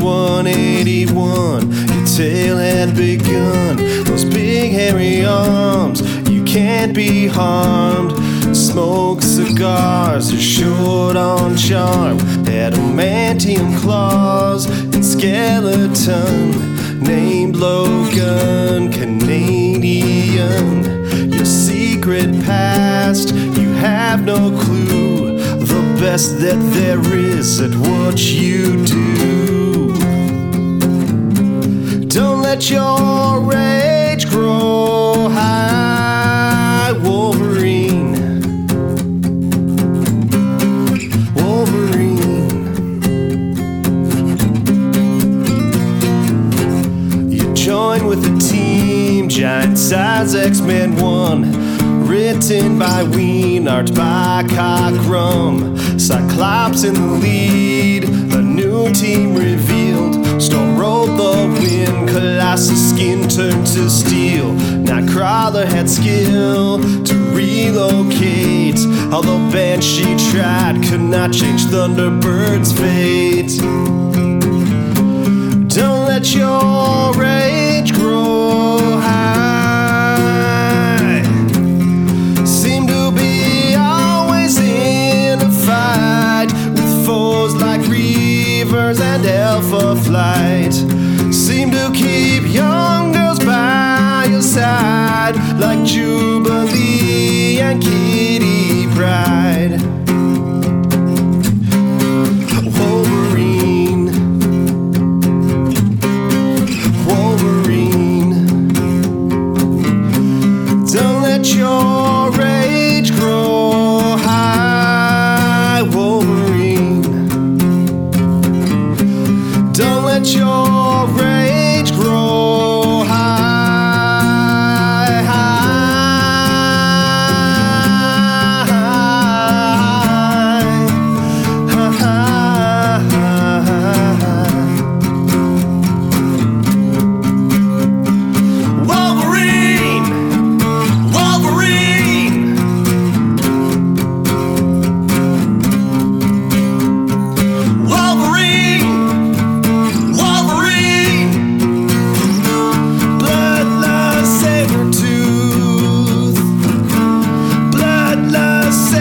Hulk 180, then 181. Your tale had begun. Those big hairy arms, you can't be harmed. Smoke cigars, you're short on charm. Adamantium claws and skeleton. Named Logan, Canadian. Your secret past, you have no clue. The best that there is at what you do. Let your rage grow high, Wolverine. Wolverine. You join with the team, Giant Size X Men 1. Written by Wein, art by Cockrum. Cyclops in the lead, a new team revealed. Storm rolled the wind, Colossus skin turned to steel. Nightcrawler had skill to relocate. Although Banshee tried, could not change Thunderbird's fate. Don't let your rage grow high.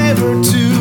Never to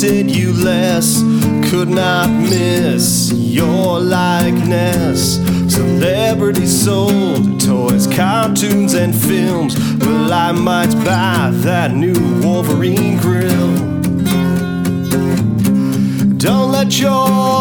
wanted you less, could not miss your likeness. Celebrities sold toys, cartoons, and films. Well, I might buy that new Wolverine grill. Don't let your.